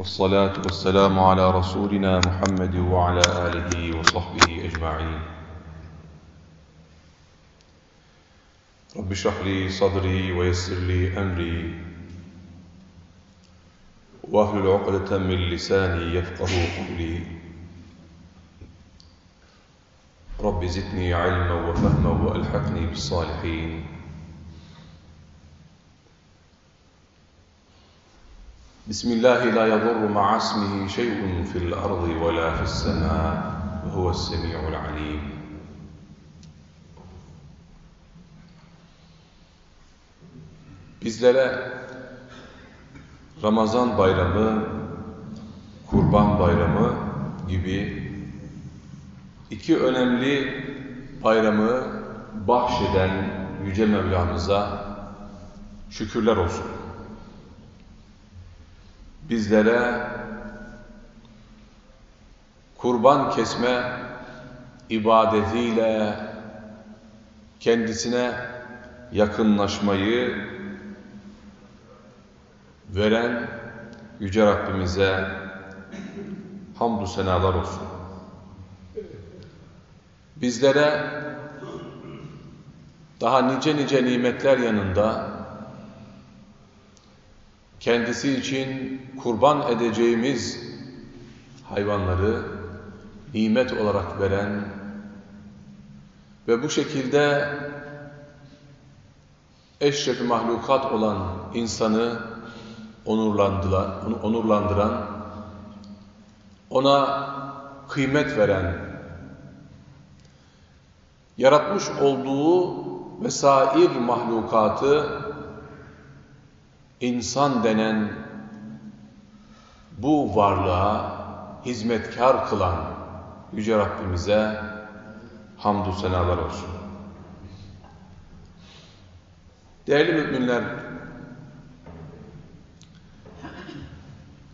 والصلاة والسلام على رسولنا محمد وعلى آله وصحبه أجمعين. رب اشرح لي صدري ويسر لي أمري. واحلل عقدة من لساني يفقه قولي. رب زدني علما وفهما وألحقني بالصالحين. بسم الله لا يضر مع اسمه شيء في الأرض ولا في السماء وهو السميع العليم Bizlere Ramazan bayramı, Kurban bayramı gibi iki önemli bayramı bahşeden Yüce Mevlamıza şükürler olsun. Bizlere kurban kesme ibadetiyle kendisine yakınlaşmayı veren Yüce Rabbimize hamdü senalar olsun. Bizlere daha nice nice nimetler yanında kendisi için kurban edeceğimiz hayvanları nimet olarak veren ve bu şekilde eşrefi mahlukat olan insanı onurlandıran, onurlandıran, ona kıymet veren, yaratmış olduğu vesair mahlukatı insan denen bu varlığa hizmetkar kılan Yüce Rabbimize hamdü senalar olsun. Değerli müminler,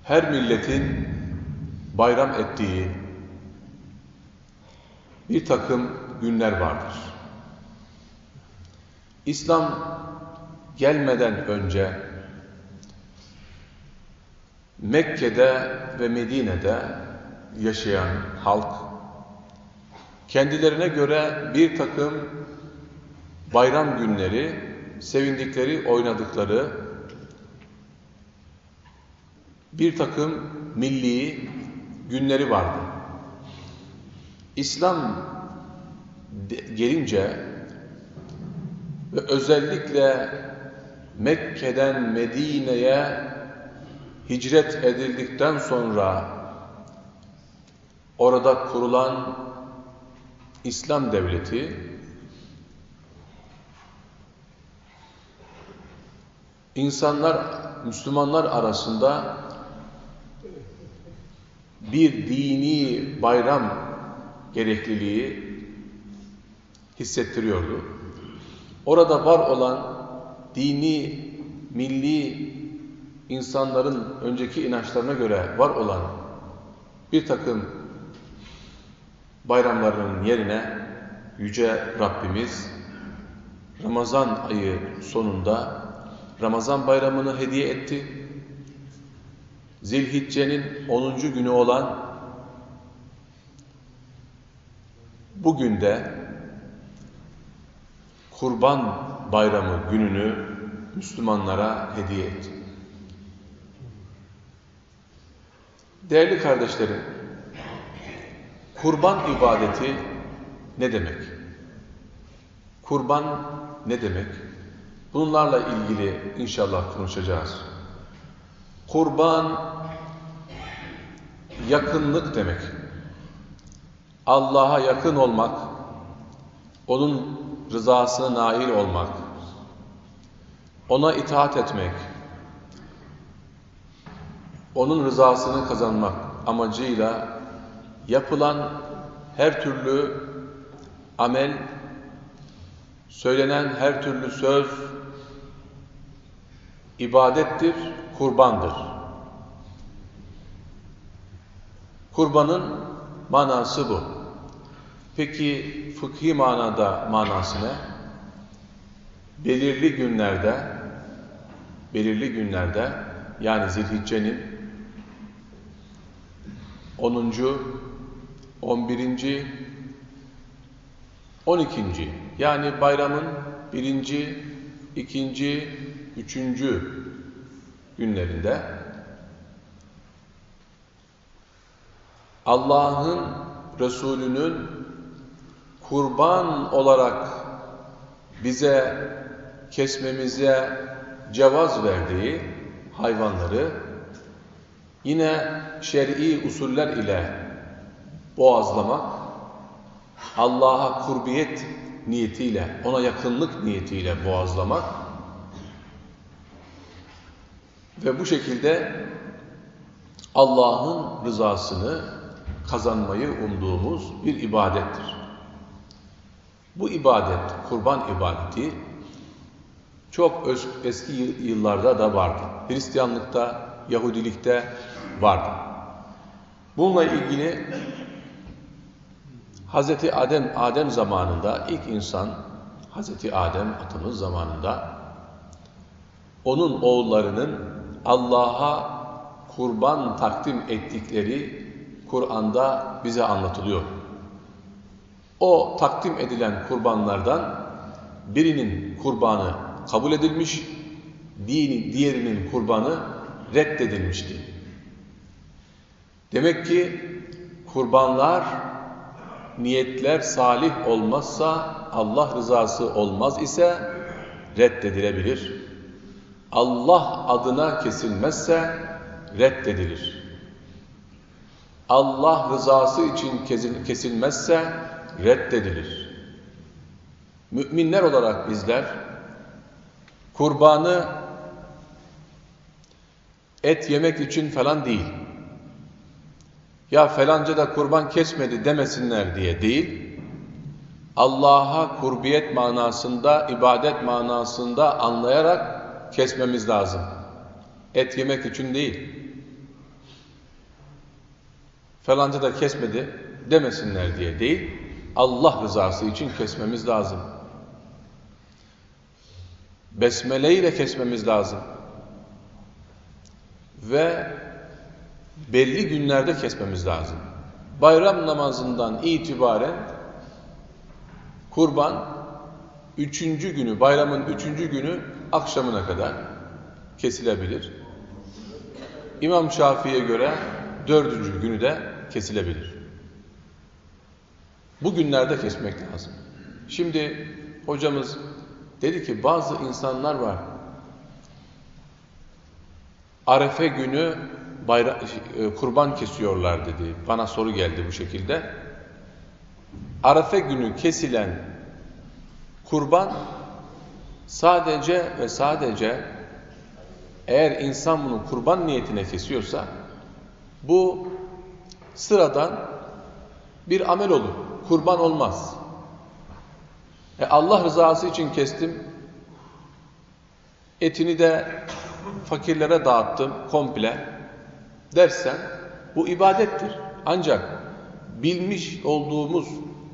her milletin bayram ettiği bir takım günler vardır. İslam gelmeden önce Mekke'de ve Medine'de yaşayan halk kendilerine göre bir takım bayram günleri, sevindikleri, oynadıkları bir takım milli günleri vardı. İslam gelince ve özellikle Mekke'den Medine'ye hicret edildikten sonra orada kurulan İslam devleti insanlar, Müslümanlar arasında bir dini bayram gerekliliği hissettiriyordu. Orada var olan dini, milli insanların önceki inançlarına göre var olan bir takım bayramların yerine Yüce Rabbimiz Ramazan ayı sonunda Ramazan bayramını hediye etti. Zilhicce'nin 10. günü olan bugün de Kurban Bayramı gününü Müslümanlara hediye etti. Değerli kardeşlerim, kurban ibadeti ne demek? Kurban ne demek? Bunlarla ilgili inşallah konuşacağız. Kurban yakınlık demek. Allah'a yakın olmak, onun rızasına nail olmak, ona itaat etmek, onun rızasını kazanmak amacıyla yapılan her türlü amel, söylenen her türlü söz ibadettir, kurbandır. Kurbanın manası bu. Peki fıkhi manada manası ne? Belirli günlerde belirli günlerde yani Zilhicce'nin 10. 11. 12. Yani bayramın birinci, ikinci, üçüncü günlerinde Allah'ın Resulü'nün kurban olarak bize kesmemize cevaz verdiği hayvanları yine şer'i usuller ile boğazlamak, Allah'a kurbiyet niyetiyle, ona yakınlık niyetiyle boğazlamak ve bu şekilde Allah'ın rızasını kazanmayı umduğumuz bir ibadettir. Bu ibadet, kurban ibadeti çok eski yıllarda da vardı. Hristiyanlıkta, Yahudilikte vardı. Bununla ilgili Hz. Adem, Adem zamanında ilk insan Hz. Adem atamız zamanında onun oğullarının Allah'a kurban takdim ettikleri Kur'an'da bize anlatılıyor. O takdim edilen kurbanlardan birinin kurbanı kabul edilmiş, diğerinin kurbanı reddedilmişti. Demek ki kurbanlar, niyetler salih olmazsa, Allah rızası olmaz ise reddedilebilir. Allah adına kesilmezse reddedilir. Allah rızası için kesilmezse reddedilir. Müminler olarak bizler kurbanı et yemek için falan değil. Ya falanca da kurban kesmedi demesinler diye değil. Allah'a kurbiyet manasında, ibadet manasında anlayarak kesmemiz lazım. Et yemek için değil. Falanca da kesmedi demesinler diye değil. Allah rızası için kesmemiz lazım. Besmele ile kesmemiz lazım. Ve belli günlerde kesmemiz lazım. Bayram namazından itibaren kurban üçüncü günü, bayramın üçüncü günü akşamına kadar kesilebilir. İmam Şafii'ye göre dördüncü günü de kesilebilir. Bu günlerde kesmek lazım. Şimdi hocamız dedi ki bazı insanlar var. Arefe günü bayra e, kurban kesiyorlar dedi. Bana soru geldi bu şekilde. Arefe günü kesilen kurban sadece ve sadece eğer insan bunu kurban niyetine kesiyorsa bu sıradan bir amel olur. Kurban olmaz. E Allah rızası için kestim. Etini de fakirlere dağıttım komple dersen bu ibadettir. Ancak bilmiş olduğumuz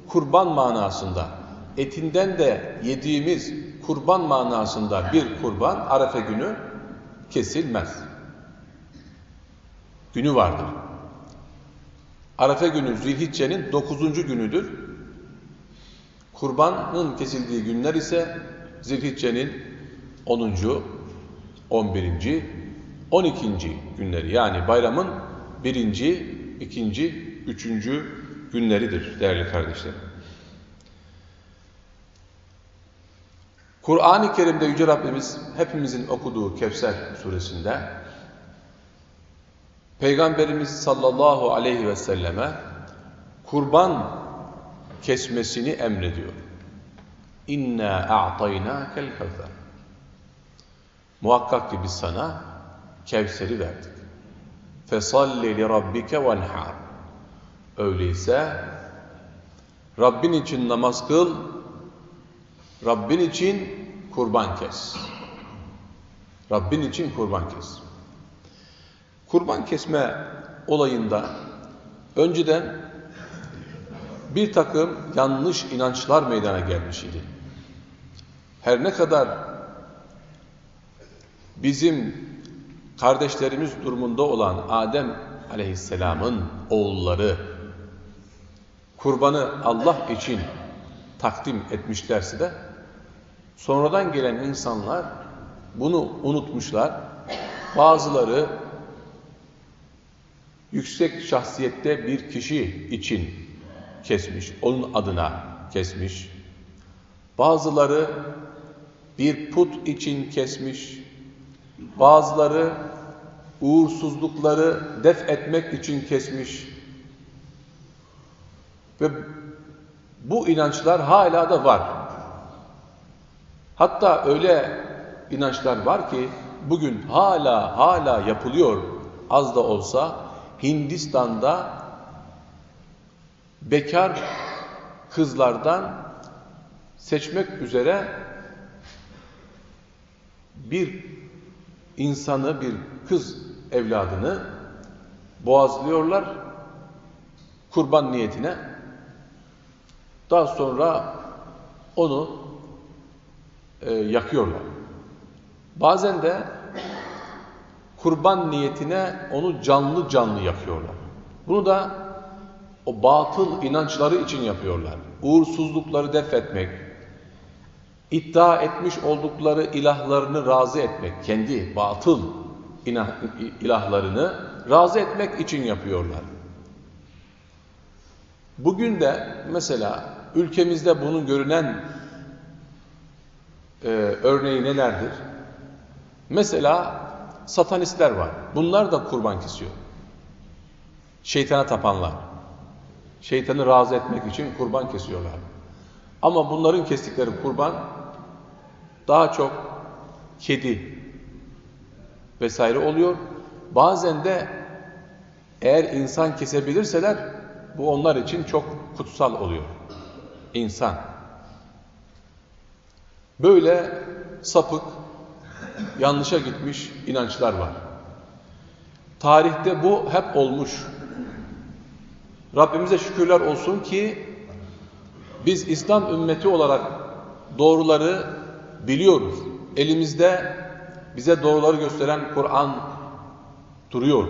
kurban manasında etinden de yediğimiz kurban manasında bir kurban arefe günü kesilmez. Günü vardır. Arefe günü Zilhicce'nin dokuzuncu günüdür. Kurbanın kesildiği günler ise Zilhicce'nin onuncu, on birinci, on ikinci günleri. Yani bayramın birinci, ikinci, üçüncü günleridir değerli kardeşlerim. Kur'an-ı Kerim'de Yüce Rabbimiz hepimizin okuduğu Kevser suresinde Peygamberimiz sallallahu aleyhi ve selleme kurban kesmesini emrediyor. İnna a'taynâkel kevser. Muhakkak ki biz sana Kevser'i verdik. Fesalli li rabbike venhar. Öyleyse Rabbin için namaz kıl, Rabbin için kurban kes. Rabbin için kurban kes. Kurban kesme olayında önceden bir takım yanlış inançlar meydana gelmiş idi. Her ne kadar bizim kardeşlerimiz durumunda olan Adem aleyhisselamın oğulları kurbanı Allah için takdim etmişlerse de sonradan gelen insanlar bunu unutmuşlar. Bazıları yüksek şahsiyette bir kişi için kesmiş, onun adına kesmiş. Bazıları bir put için kesmiş. Bazıları uğursuzlukları def etmek için kesmiş. Ve bu inançlar hala da var. Hatta öyle inançlar var ki bugün hala hala yapılıyor az da olsa Hindistan'da bekar kızlardan seçmek üzere bir insanı, bir kız evladını boğazlıyorlar kurban niyetine. Daha sonra onu e, yakıyorlar. Bazen de kurban niyetine onu canlı canlı yakıyorlar. Bunu da o batıl inançları için yapıyorlar. Uğursuzlukları def etmek, iddia etmiş oldukları ilahlarını razı etmek, kendi batıl ilahlarını razı etmek için yapıyorlar. Bugün de mesela ülkemizde bunun görünen e, örneği nelerdir? Mesela satanistler var. Bunlar da kurban kesiyor. Şeytana tapanlar. Şeytanı razı etmek için kurban kesiyorlar. Ama bunların kestikleri kurban daha çok kedi vesaire oluyor. Bazen de eğer insan kesebilirseler bu onlar için çok kutsal oluyor. İnsan. Böyle sapık, yanlışa gitmiş inançlar var. Tarihte bu hep olmuş. Rabbimize şükürler olsun ki biz İslam ümmeti olarak doğruları biliyoruz. Elimizde bize doğruları gösteren Kur'an duruyor.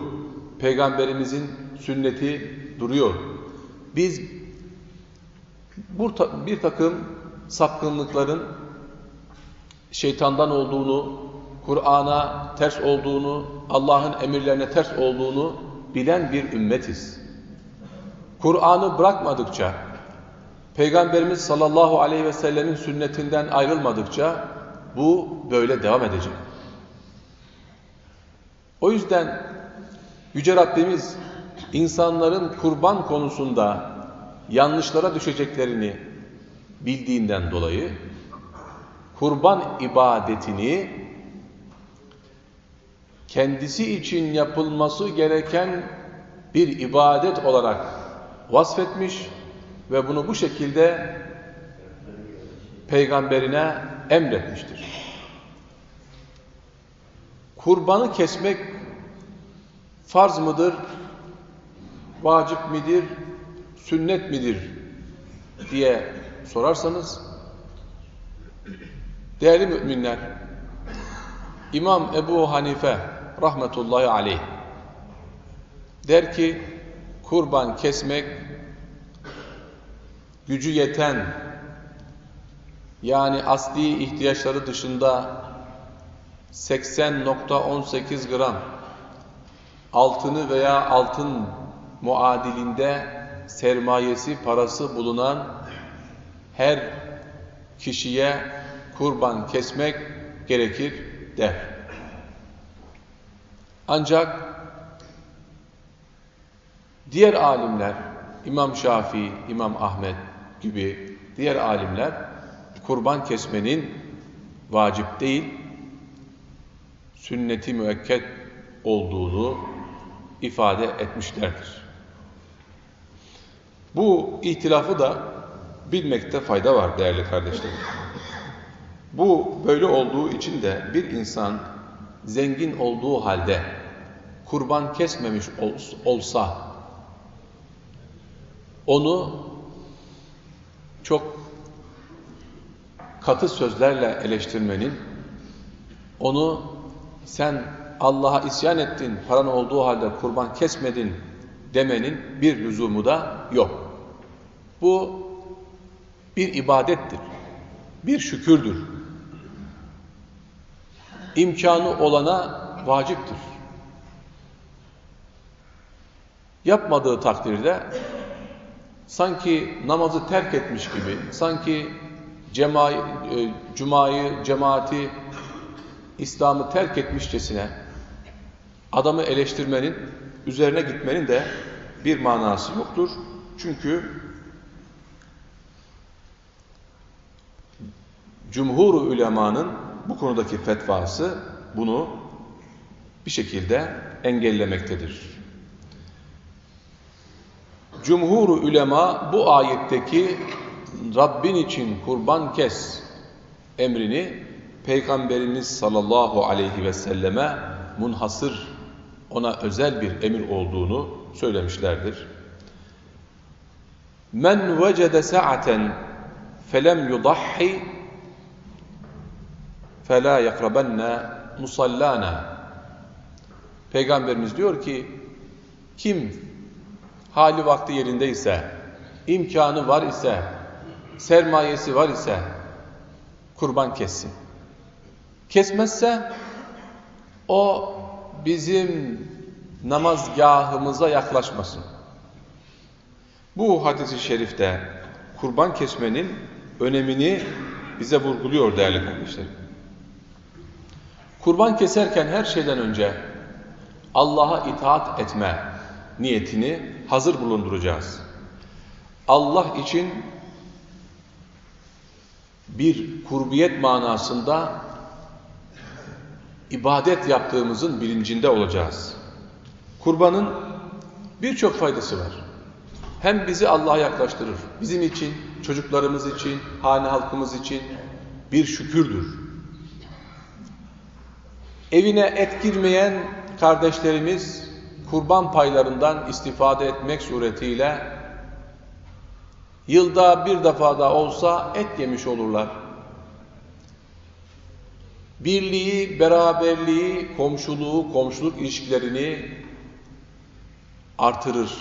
Peygamberimizin sünneti duruyor. Biz bir takım sapkınlıkların şeytandan olduğunu, Kur'an'a ters olduğunu, Allah'ın emirlerine ters olduğunu bilen bir ümmetiz. Kur'an'ı bırakmadıkça, Peygamberimiz sallallahu aleyhi ve sellemin sünnetinden ayrılmadıkça bu böyle devam edecek. O yüzden Yüce Rabbimiz insanların kurban konusunda yanlışlara düşeceklerini bildiğinden dolayı kurban ibadetini kendisi için yapılması gereken bir ibadet olarak vasfetmiş ve bunu bu şekilde peygamberine emretmiştir. Kurbanı kesmek farz mıdır, vacip midir, sünnet midir diye sorarsanız değerli müminler İmam Ebu Hanife rahmetullahi aleyh der ki kurban kesmek gücü yeten yani asli ihtiyaçları dışında 80.18 gram altını veya altın muadilinde sermayesi, parası bulunan her kişiye kurban kesmek gerekir der. Ancak diğer alimler, İmam Şafii, İmam Ahmet gibi diğer alimler kurban kesmenin vacip değil, sünneti müekket olduğunu ifade etmişlerdir. Bu ihtilafı da bilmekte fayda var değerli kardeşlerim. Bu böyle olduğu için de bir insan zengin olduğu halde kurban kesmemiş olsa onu çok katı sözlerle eleştirmenin onu sen Allah'a isyan ettin, paran olduğu halde kurban kesmedin demenin bir lüzumu da yok. Bu bir ibadettir, bir şükürdür. İmkanı olana vaciptir. Yapmadığı takdirde sanki namazı terk etmiş gibi, sanki cema, e, cumayı, cemaati, İslam'ı terk etmişçesine adamı eleştirmenin, üzerine gitmenin de bir manası yoktur. Çünkü cumhur ulemanın bu konudaki fetvası bunu bir şekilde engellemektedir. Cumhur ülema bu ayetteki Rabbin için kurban kes emrini Peygamberimiz sallallahu aleyhi ve selleme munhasır ona özel bir emir olduğunu söylemişlerdir. Men vecede sa'aten felem yudahhi fela yakrabenne musallana Peygamberimiz diyor ki kim hali vakti yerindeyse, imkanı var ise, sermayesi var ise, kurban kessin. Kesmezse, o bizim namazgahımıza yaklaşmasın. Bu hadisi şerifte kurban kesmenin önemini bize vurguluyor değerli kardeşlerim. Kurban keserken her şeyden önce Allah'a itaat etme niyetini hazır bulunduracağız. Allah için bir kurbiyet manasında ibadet yaptığımızın bilincinde olacağız. Kurbanın birçok faydası var. Hem bizi Allah'a yaklaştırır, bizim için, çocuklarımız için, hane halkımız için bir şükürdür evine et girmeyen kardeşlerimiz kurban paylarından istifade etmek suretiyle yılda bir defa da olsa et yemiş olurlar. Birliği, beraberliği, komşuluğu, komşuluk ilişkilerini artırır.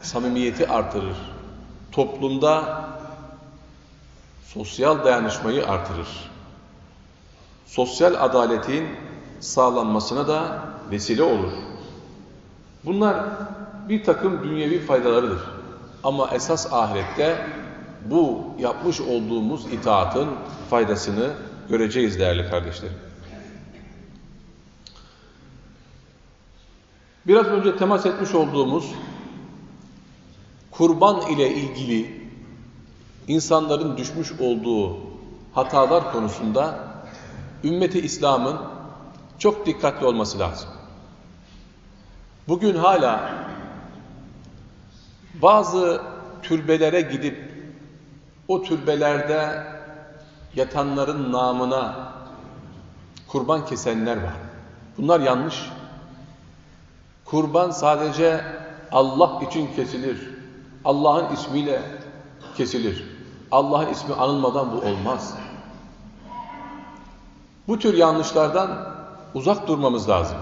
Samimiyeti artırır. Toplumda sosyal dayanışmayı artırır. Sosyal adaletin sağlanmasına da vesile olur. Bunlar bir takım dünyevi faydalarıdır. Ama esas ahirette bu yapmış olduğumuz itaatın faydasını göreceğiz değerli kardeşlerim. Biraz önce temas etmiş olduğumuz kurban ile ilgili insanların düşmüş olduğu hatalar konusunda ümmeti İslam'ın çok dikkatli olması lazım. Bugün hala bazı türbelere gidip o türbelerde yatanların namına kurban kesenler var. Bunlar yanlış. Kurban sadece Allah için kesilir. Allah'ın ismiyle kesilir. Allah'ın ismi anılmadan bu olmaz. Bu tür yanlışlardan uzak durmamız lazım.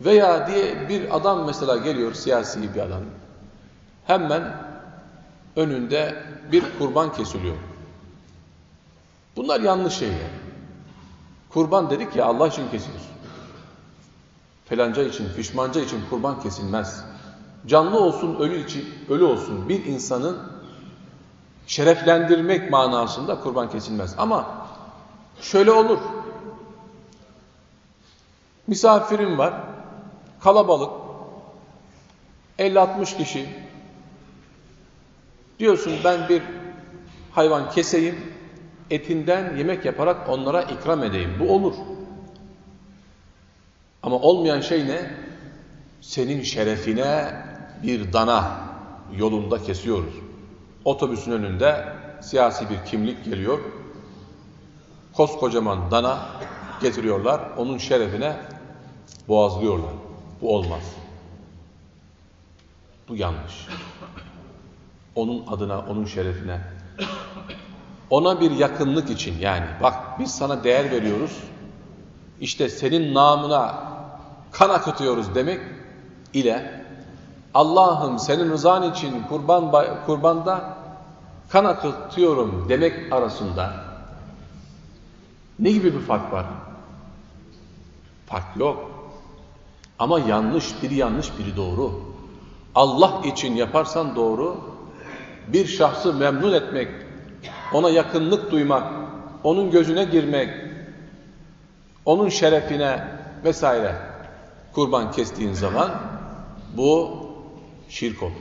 Veya diye bir adam mesela geliyor, siyasi bir adam. Hemen önünde bir kurban kesiliyor. Bunlar yanlış şeyler. Kurban dedik ya Allah için kesilir. Felanca için, pişmanca için kurban kesilmez. Canlı olsun, ölü için, ölü olsun bir insanın şereflendirmek manasında kurban kesilmez. Ama şöyle olur. Misafirim var. Kalabalık. 50-60 kişi. Diyorsun ben bir hayvan keseyim, etinden yemek yaparak onlara ikram edeyim. Bu olur. Ama olmayan şey ne? Senin şerefine bir dana yolunda kesiyoruz. Otobüsün önünde siyasi bir kimlik geliyor. Koskocaman dana getiriyorlar. Onun şerefine boğazlıyorlar. Bu olmaz. Bu yanlış. Onun adına, onun şerefine. Ona bir yakınlık için yani. Bak biz sana değer veriyoruz. işte senin namına kan akıtıyoruz demek ile Allah'ım senin rızan için kurban kurbanda kan akıtıyorum demek arasında ne gibi bir fark var? Fark yok. Ama yanlış, biri yanlış, biri doğru. Allah için yaparsan doğru, bir şahsı memnun etmek, ona yakınlık duymak, onun gözüne girmek, onun şerefine vesaire kurban kestiğin zaman bu şirk olur.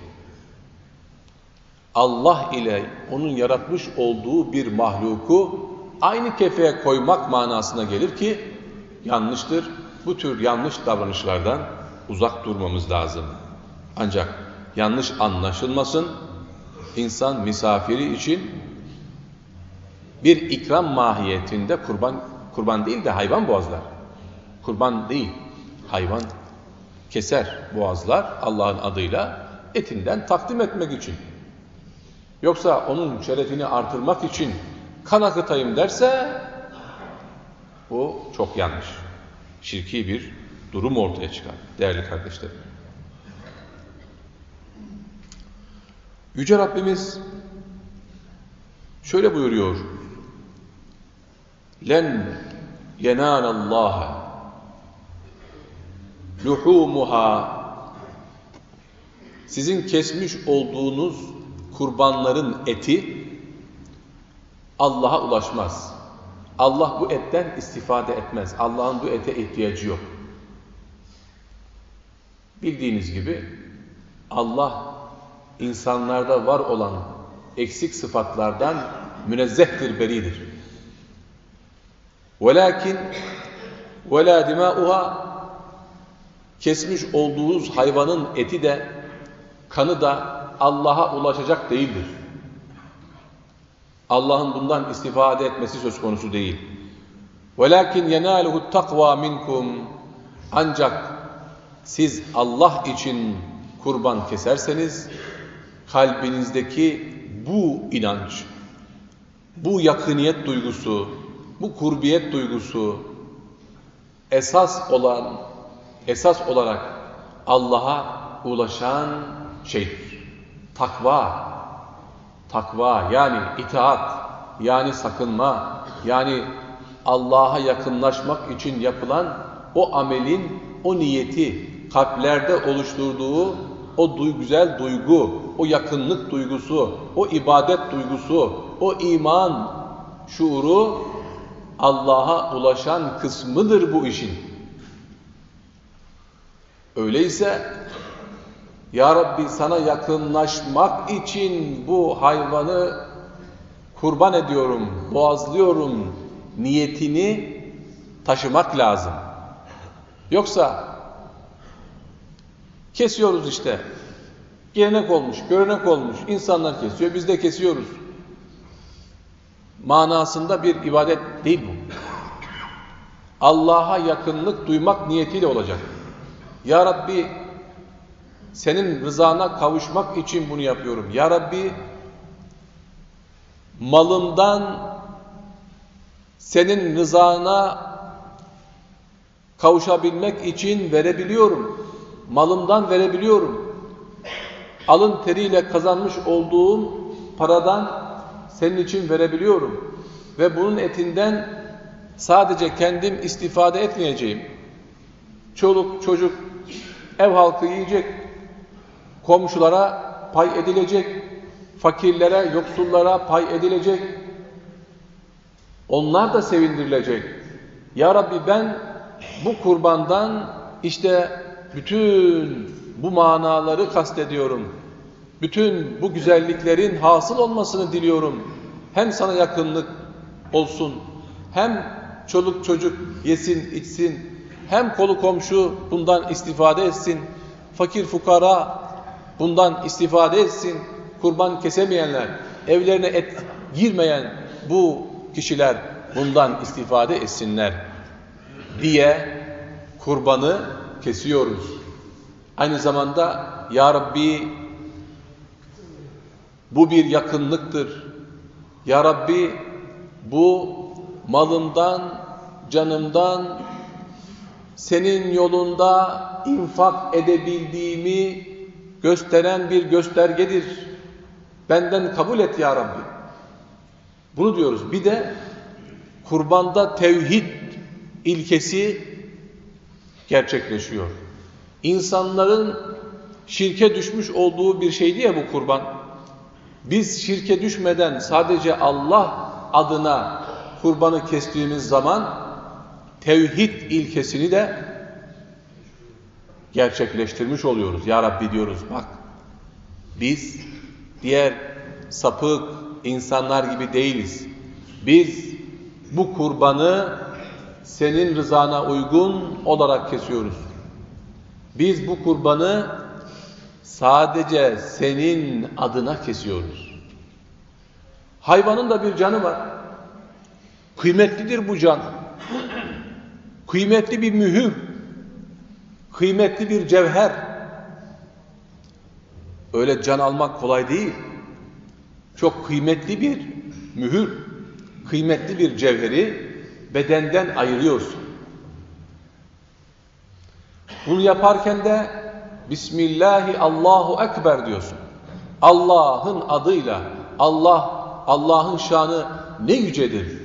Allah ile onun yaratmış olduğu bir mahluku aynı kefeye koymak manasına gelir ki yanlıştır. Bu tür yanlış davranışlardan uzak durmamız lazım. Ancak yanlış anlaşılmasın, insan misafiri için bir ikram mahiyetinde kurban kurban değil de hayvan boğazlar. Kurban değil, hayvan keser boğazlar Allah'ın adıyla etinden takdim etmek için. Yoksa onun şerefini artırmak için kan akıtayım derse bu çok yanlış. Şirki bir durum ortaya çıkar değerli kardeşlerim. Yüce Rabbimiz şöyle buyuruyor. Len yenalallaha luhumuha sizin kesmiş olduğunuz kurbanların eti Allah'a ulaşmaz. Allah bu etten istifade etmez. Allah'ın bu ete ihtiyacı yok. Bildiğiniz gibi Allah insanlarda var olan eksik sıfatlardan münezzehtir, beridir. Velakin وَلَا دِمَاؤُهَا Kesmiş olduğunuz hayvanın eti de, kanı da Allah'a ulaşacak değildir. Allah'ın bundan istifade etmesi söz konusu değil. وَلَكِنْ يَنَالُهُ التَّقْوَى مِنْكُمْ Ancak siz Allah için kurban keserseniz, kalbinizdeki bu inanç, bu yakıniyet duygusu, bu kurbiyet duygusu esas olan, esas olarak Allah'a ulaşan şeydir. Takva, takva yani itaat, yani sakınma, yani Allah'a yakınlaşmak için yapılan o amelin, o niyeti, kalplerde oluşturduğu o duy, güzel duygu, o yakınlık duygusu, o ibadet duygusu, o iman şuuru Allah'a ulaşan kısmıdır bu işin. Öyleyse Ya Rabbi sana yakınlaşmak için bu hayvanı kurban ediyorum, boğazlıyorum niyetini taşımak lazım. Yoksa kesiyoruz işte. Gelenek olmuş, görenek olmuş. İnsanlar kesiyor, biz de kesiyoruz manasında bir ibadet değil bu. Allah'a yakınlık duymak niyetiyle olacak. Ya Rabbi senin rızana kavuşmak için bunu yapıyorum. Ya Rabbi malımdan senin rızana kavuşabilmek için verebiliyorum. Malımdan verebiliyorum. Alın teriyle kazanmış olduğum paradan senin için verebiliyorum. Ve bunun etinden sadece kendim istifade etmeyeceğim. Çoluk, çocuk, ev halkı yiyecek, komşulara pay edilecek, fakirlere, yoksullara pay edilecek. Onlar da sevindirilecek. Ya Rabbi ben bu kurbandan işte bütün bu manaları kastediyorum. Bütün bu güzelliklerin hasıl olmasını diliyorum. Hem sana yakınlık olsun, hem çoluk çocuk yesin, içsin, hem kolu komşu bundan istifade etsin, fakir fukara bundan istifade etsin, kurban kesemeyenler, evlerine et girmeyen bu kişiler bundan istifade etsinler diye kurbanı kesiyoruz. Aynı zamanda Ya Rabbi bu bir yakınlıktır. Ya Rabbi bu malımdan, canımdan, senin yolunda infak edebildiğimi gösteren bir göstergedir. Benden kabul et ya Rabbi. Bunu diyoruz. Bir de kurbanda tevhid ilkesi gerçekleşiyor. İnsanların şirke düşmüş olduğu bir şey diye bu kurban. Biz şirke düşmeden sadece Allah adına kurbanı kestiğimiz zaman tevhid ilkesini de gerçekleştirmiş oluyoruz. Ya Rabbi diyoruz bak biz diğer sapık insanlar gibi değiliz. Biz bu kurbanı senin rızana uygun olarak kesiyoruz. Biz bu kurbanı sadece senin adına kesiyoruz. Hayvanın da bir canı var. Kıymetlidir bu can. Kıymetli bir mühür. Kıymetli bir cevher. Öyle can almak kolay değil. Çok kıymetli bir mühür. Kıymetli bir cevheri bedenden ayırıyorsun. Bunu yaparken de Bismillahi Allahu Ekber diyorsun. Allah'ın adıyla Allah Allah'ın şanı ne yücedir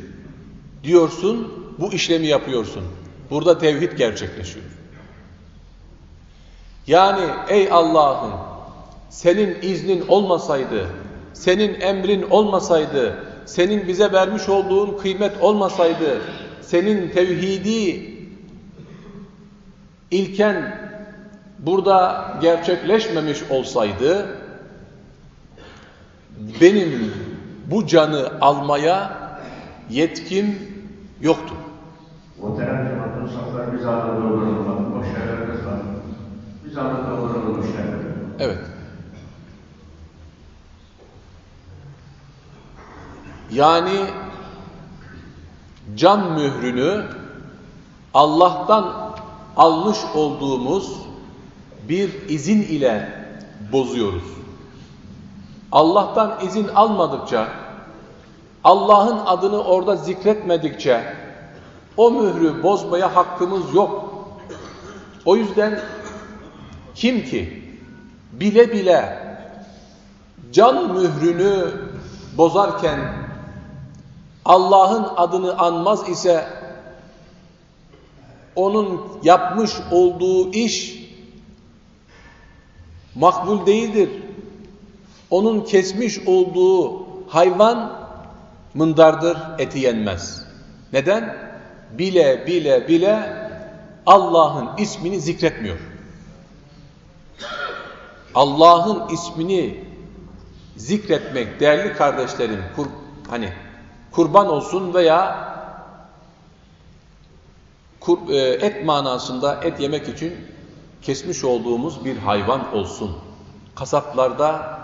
diyorsun. Bu işlemi yapıyorsun. Burada tevhid gerçekleşiyor. Yani ey Allah'ım senin iznin olmasaydı, senin emrin olmasaydı, senin bize vermiş olduğun kıymet olmasaydı, senin tevhidi ilken burada gerçekleşmemiş olsaydı benim bu canı almaya yetkim yoktu. Muhterem cemaatin saflar biz ağırlığı uğramadık, boş yerlerimiz var. Biz ağırlığı uğramadık, Evet. Yani can mührünü Allah'tan almış olduğumuz bir izin ile bozuyoruz. Allah'tan izin almadıkça, Allah'ın adını orada zikretmedikçe o mührü bozmaya hakkımız yok. O yüzden kim ki bile bile can mührünü bozarken Allah'ın adını anmaz ise onun yapmış olduğu iş makbul değildir. Onun kesmiş olduğu hayvan mındardır, eti yenmez. Neden? Bile bile bile Allah'ın ismini zikretmiyor. Allah'ın ismini zikretmek değerli kardeşlerim hani kurban olsun veya e, et manasında et yemek için kesmiş olduğumuz bir hayvan olsun. Kasaplarda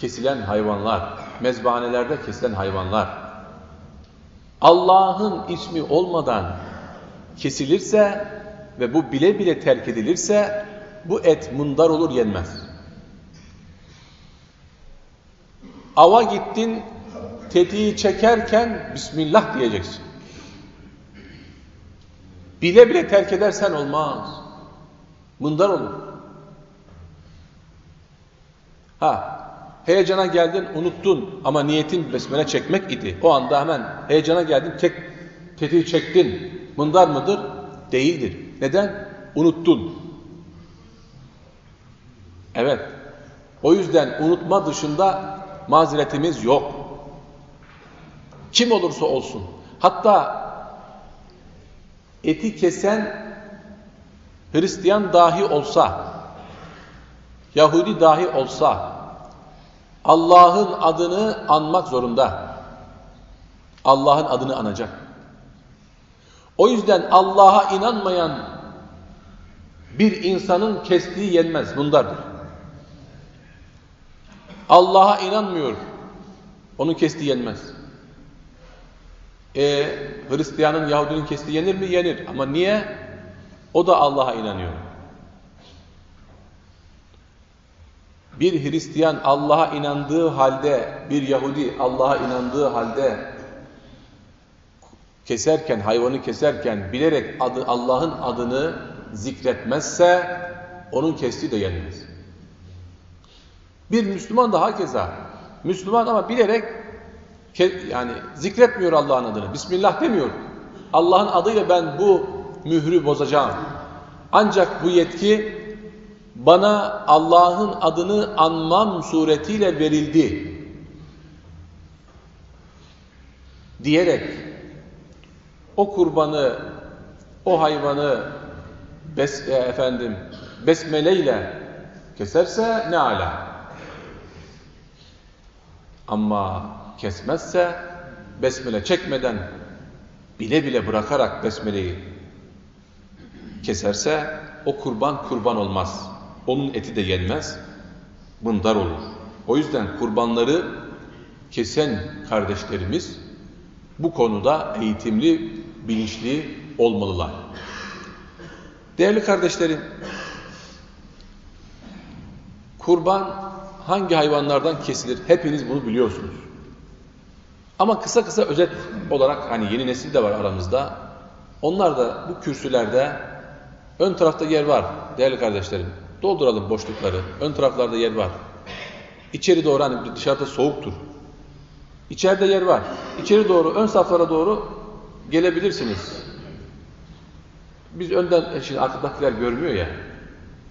kesilen hayvanlar, mezbahanelerde kesilen hayvanlar Allah'ın ismi olmadan kesilirse ve bu bile bile terk edilirse bu et mundar olur yenmez. Ava gittin tetiği çekerken Bismillah diyeceksin. Bile bile terk edersen olmaz. Mundar olur. Ha, heyecana geldin, unuttun ama niyetin besmele çekmek idi. O anda hemen heyecana geldin, tek tetiği çektin. Mundar mıdır? Değildir. Neden? Unuttun. Evet. O yüzden unutma dışında mazeretimiz yok. Kim olursa olsun. Hatta eti kesen Hristiyan dahi olsa, Yahudi dahi olsa, Allah'ın adını anmak zorunda. Allah'ın adını anacak. O yüzden Allah'a inanmayan bir insanın kestiği yenmez. Bunlardır. Allah'a inanmıyor. Onun kestiği yenmez. E, Hristiyanın, Yahudinin kestiği yenir mi? Yenir. Ama niye? O da Allah'a inanıyor. Bir Hristiyan Allah'a inandığı halde, bir Yahudi Allah'a inandığı halde keserken, hayvanı keserken bilerek adı, Allah'ın adını zikretmezse onun kestiği de yenmez. Bir Müslüman da hakeza. Müslüman ama bilerek yani zikretmiyor Allah'ın adını. Bismillah demiyor. Allah'ın adıyla ben bu mührü bozacağım. Ancak bu yetki bana Allah'ın adını anmam suretiyle verildi. Diyerek o kurbanı, o hayvanı bes, e, efendim besmeleyle keserse ne ala. Ama kesmezse besmele çekmeden bile bile bırakarak besmeleyi keserse o kurban kurban olmaz. Onun eti de yenmez, bındar olur. O yüzden kurbanları kesen kardeşlerimiz bu konuda eğitimli, bilinçli olmalılar. Değerli kardeşlerim, kurban hangi hayvanlardan kesilir? Hepiniz bunu biliyorsunuz. Ama kısa kısa özet olarak hani yeni nesil de var aramızda. Onlar da bu kürsülerde ön tarafta yer var değerli kardeşlerim. Dolduralım boşlukları. Ön taraflarda yer var. İçeri doğru hani dışarıda soğuktur. İçeride yer var. İçeri doğru, ön saflara doğru gelebilirsiniz. Biz önden, şimdi arkadakiler görmüyor ya.